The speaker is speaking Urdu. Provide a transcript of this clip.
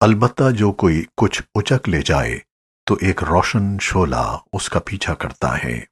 البتہ جو کوئی کچھ اچک لے جائے تو ایک روشن شعلہ اس کا پیچھا کرتا ہے۔